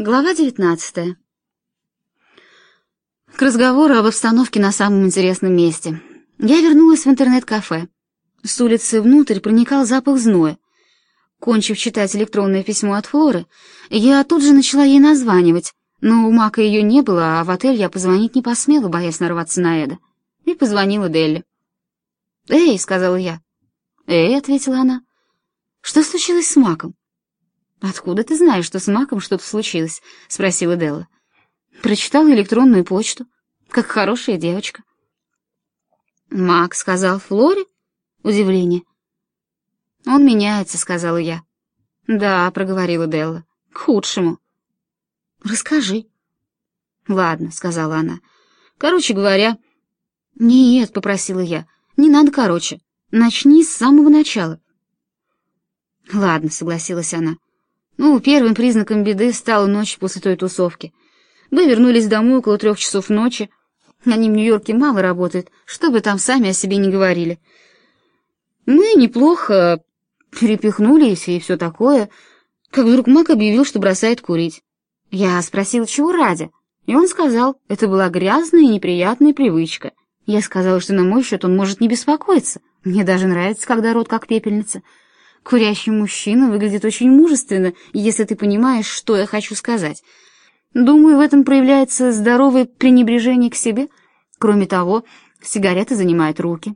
Глава 19. К разговору об обстановке на самом интересном месте. Я вернулась в интернет-кафе. С улицы внутрь проникал запах зноя. Кончив читать электронное письмо от Флоры, я тут же начала ей названивать, но у Мака ее не было, а в отель я позвонить не посмела, боясь нарваться на Эда. И позвонила Делли. «Эй», — сказала я. «Эй», — ответила она. «Что случилось с Маком?» «Откуда ты знаешь, что с Маком что-то случилось?» — спросила Делла. «Прочитала электронную почту, как хорошая девочка». «Мак сказал Флоре?» — удивление. «Он меняется», — сказала я. «Да», — проговорила Делла, — «к худшему». «Расскажи». «Ладно», — сказала она. «Короче говоря...» «Нет», — попросила я, — «не надо короче. Начни с самого начала». «Ладно», — согласилась она. Ну, первым признаком беды стала ночь после той тусовки. Мы вернулись домой около трех часов ночи. Они в Нью-Йорке мало работают, чтобы там сами о себе не говорили. Мы неплохо перепихнулись и все такое, как вдруг Мак объявил, что бросает курить. Я спросила, чего ради, и он сказал, это была грязная и неприятная привычка. Я сказала, что на мой счет он может не беспокоиться. Мне даже нравится, когда рот как пепельница. Курящий мужчина выглядит очень мужественно, если ты понимаешь, что я хочу сказать. Думаю, в этом проявляется здоровое пренебрежение к себе. Кроме того, сигареты занимают руки.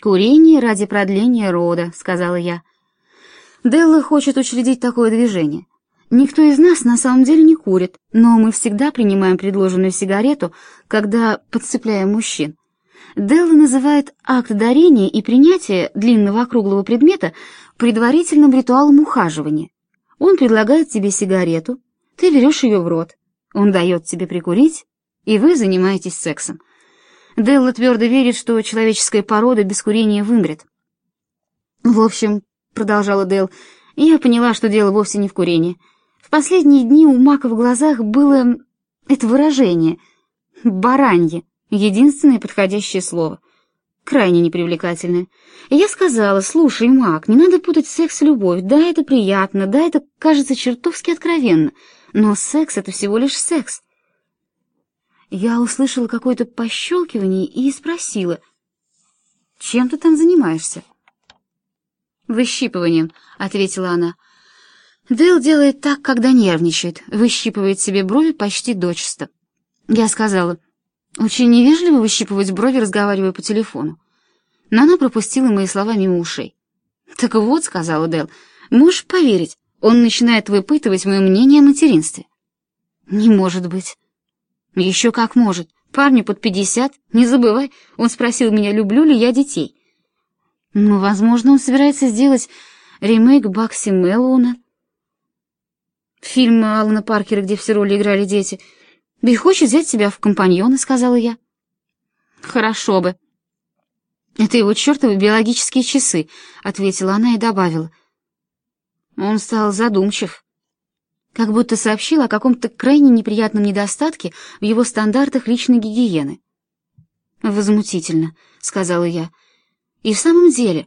«Курение ради продления рода», — сказала я. Делла хочет учредить такое движение. Никто из нас на самом деле не курит, но мы всегда принимаем предложенную сигарету, когда подцепляем мужчин. Делла называет акт дарения и принятия длинного округлого предмета предварительным ритуалом ухаживания. Он предлагает тебе сигарету, ты берешь ее в рот, он дает тебе прикурить, и вы занимаетесь сексом. Делла твердо верит, что человеческая порода без курения вымрет. В общем, продолжала Дел, я поняла, что дело вовсе не в курении. В последние дни у Мака в глазах было это выражение «баранье», Единственное подходящее слово. Крайне непривлекательное. И я сказала, слушай, Мак, не надо путать секс и любовь. Да, это приятно, да, это кажется чертовски откровенно. Но секс — это всего лишь секс. Я услышала какое-то пощелкивание и спросила, «Чем ты там занимаешься?» «Выщипыванием», — ответила она. Дэл делает так, когда нервничает, выщипывает себе брови почти дочисто. Я сказала, очень невежливо выщипывать брови, разговаривая по телефону. Но она пропустила мои слова мимо ушей. «Так вот», — сказала Дэл, — «можешь поверить, он начинает выпытывать мое мнение о материнстве». «Не может быть». «Еще как может. Парню под пятьдесят, не забывай, он спросил меня, люблю ли я детей». «Ну, возможно, он собирается сделать ремейк Бакси Мэллоуна». Фильм Алана Паркера, где все роли играли дети — и хочет взять тебя в компаньоны, сказала я. Хорошо бы. Это его чертовы биологические часы, ответила она и добавила. Он стал задумчив, как будто сообщил о каком-то крайне неприятном недостатке в его стандартах личной гигиены. Возмутительно, сказала я. И в самом деле,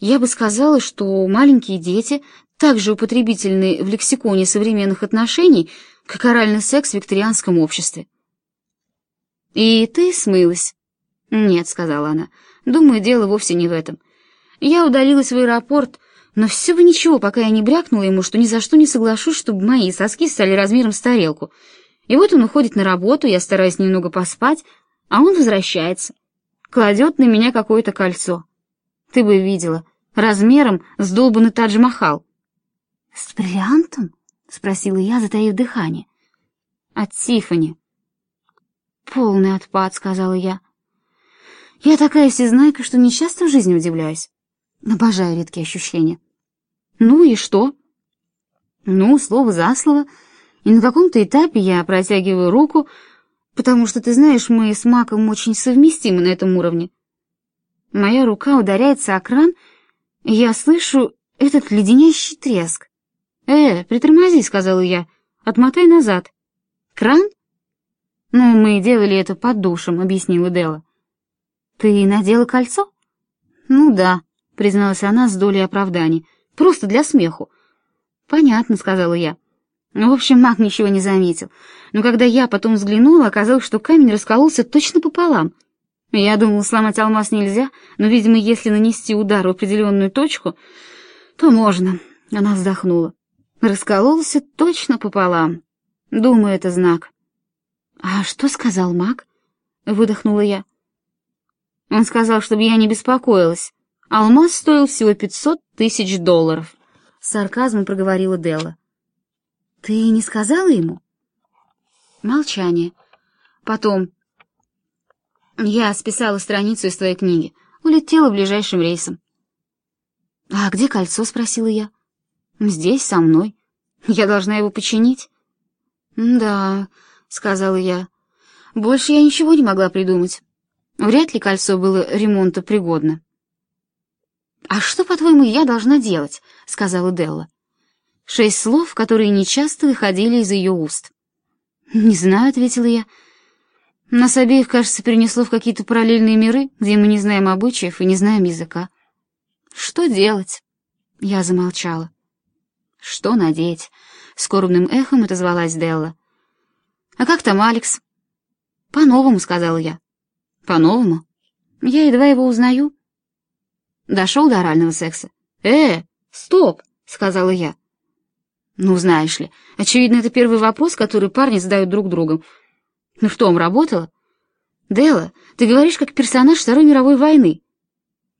я бы сказала, что маленькие дети также употребительны в лексиконе современных отношений, как оральный секс в викторианском обществе. «И ты смылась?» «Нет», — сказала она, — «думаю, дело вовсе не в этом. Я удалилась в аэропорт, но все бы ничего, пока я не брякнула ему, что ни за что не соглашусь, чтобы мои соски стали размером с тарелку. И вот он уходит на работу, я стараюсь немного поспать, а он возвращается. Кладет на меня какое-то кольцо. Ты бы видела, размером с долбанный Тадж-Махал. «С бриллиантом?» — спросила я, затаив дыхание. «От Тиффани». «Полный отпад», — сказала я. «Я такая всезнайка, что не часто в жизни удивляюсь. Обожаю редкие ощущения». «Ну и что?» «Ну, слово за слово. И на каком-то этапе я протягиваю руку, потому что, ты знаешь, мы с Маком очень совместимы на этом уровне. Моя рука ударяется о кран, и я слышу этот леденящий треск. «Э, притормози», — сказала я, — «отмотай назад». «Кран?» «Ну, мы делали это под душем», — объяснила Дела. «Ты надела кольцо?» «Ну да», — призналась она с долей оправданий, — «просто для смеху». «Понятно», — сказала я. В общем, маг ничего не заметил. Но когда я потом взглянула, оказалось, что камень раскололся точно пополам. Я думала, сломать алмаз нельзя, но, видимо, если нанести удар в определенную точку, то можно. Она вздохнула. Раскололся точно пополам. Думаю, это знак. «А что сказал маг?» — выдохнула я. Он сказал, чтобы я не беспокоилась. Алмаз стоил всего пятьсот тысяч долларов. С сарказмом проговорила Делла. «Ты не сказала ему?» Молчание. Потом. «Я списала страницу из твоей книги. Улетела ближайшим рейсом». «А где кольцо?» — спросила я. «Здесь, со мной. Я должна его починить». «Да», — сказала я. «Больше я ничего не могла придумать. Вряд ли кольцо было ремонтопригодно». «А что, по-твоему, я должна делать?» — сказала Делла. Шесть слов, которые нечасто выходили из ее уст. «Не знаю», — ответила я. «Нас обеих, кажется, перенесло в какие-то параллельные миры, где мы не знаем обычаев и не знаем языка. Что делать?» Я замолчала. «Что надеть?» — скорбным эхом отозвалась Делла. «А как там Алекс?» «По-новому», — сказала я. «По-новому? Я едва его узнаю». Дошел до орального секса. «Э, стоп!» — сказала я. «Ну, знаешь ли, очевидно, это первый вопрос, который парни задают друг другу. Ну что, он работала?» «Делла, ты говоришь, как персонаж Второй мировой войны».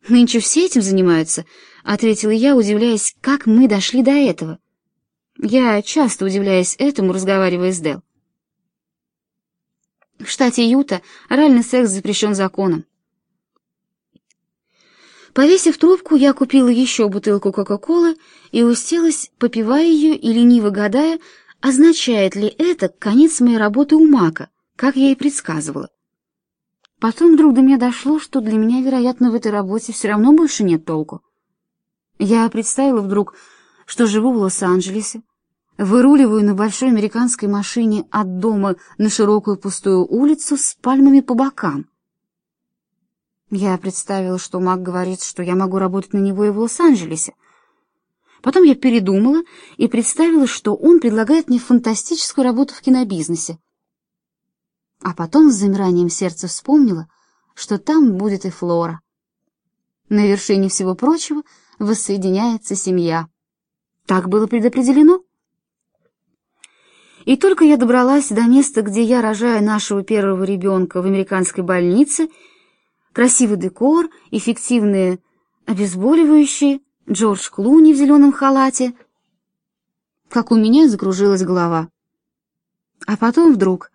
«Нынче все этим занимаются», — ответила я, удивляясь, как мы дошли до этого. Я часто удивляюсь этому, разговаривая с Дел. В штате Юта оральный секс запрещен законом. Повесив трубку, я купила еще бутылку Кока-Колы и уселась, попивая ее и лениво гадая, означает ли это конец моей работы у Мака, как я и предсказывала. Потом вдруг до меня дошло, что для меня, вероятно, в этой работе все равно больше нет толку. Я представила вдруг, что живу в Лос-Анджелесе, выруливаю на большой американской машине от дома на широкую пустую улицу с пальмами по бокам. Я представила, что Мак говорит, что я могу работать на него и в Лос-Анджелесе. Потом я передумала и представила, что он предлагает мне фантастическую работу в кинобизнесе. А потом с замиранием сердца вспомнила, что там будет и Флора. На вершине всего прочего воссоединяется семья. Так было предопределено. И только я добралась до места, где я рожаю нашего первого ребенка в американской больнице, красивый декор, эффективные обезболивающие, Джордж Клуни в зеленом халате, как у меня закружилась голова. А потом вдруг,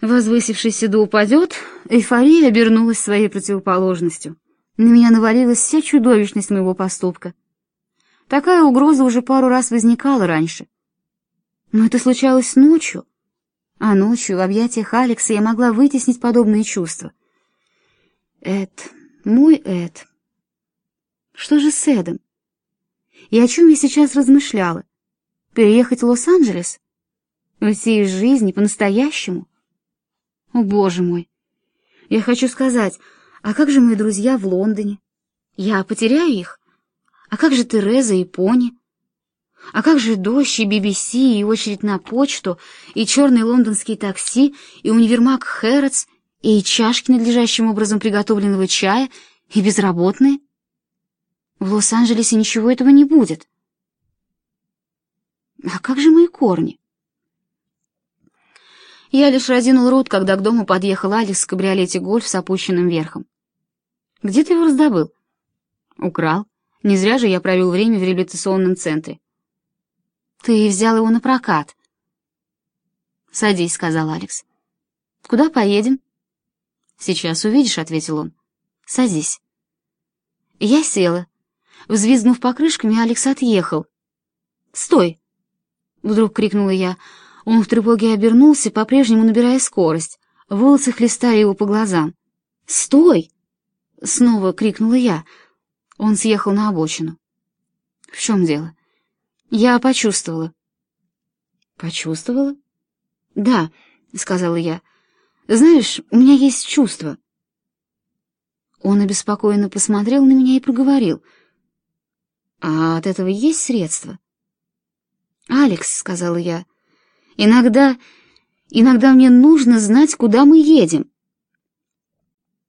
возвысившийся до упадет, эйфория обернулась своей противоположностью. На меня навалилась вся чудовищность моего поступка. Такая угроза уже пару раз возникала раньше. Но это случалось ночью, а ночью в объятиях Алекса я могла вытеснить подобные чувства. Эд, мой Эд. Что же с Эдом? И о чем я сейчас размышляла? Переехать в Лос-Анджелес? Уйти из жизни по-настоящему? О, боже мой! Я хочу сказать, а как же мои друзья в Лондоне? Я потеряю их? А как же Тереза и Пони? А как же дождь и BBC, и очередь на почту, и черный лондонский такси, и универмаг Хэротс, и чашки надлежащим образом приготовленного чая, и безработные? В Лос-Анджелесе ничего этого не будет. А как же мои корни? Я лишь разинул рот, когда к дому подъехал Алекс в кабриолете «Гольф» с опущенным верхом. «Где ты его раздобыл?» «Украл. Не зря же я провел время в реабилитационном центре. Ты взял его на прокат. Садись, сказал Алекс. Куда поедем? Сейчас увидишь, ответил он. Садись. Я села. Взвизгнув покрышками, Алекс отъехал. Стой! Вдруг крикнула я. Он в тревоге обернулся, по-прежнему набирая скорость. Волосы хлестали его по глазам. «Стой!» — снова крикнула я. Он съехал на обочину. «В чем дело?» Я почувствовала. Почувствовала? Да, сказала я. Знаешь, у меня есть чувство. Он обеспокоенно посмотрел на меня и проговорил. А от этого есть средства? «Алекс», — сказала я, — «иногда, иногда мне нужно знать, куда мы едем».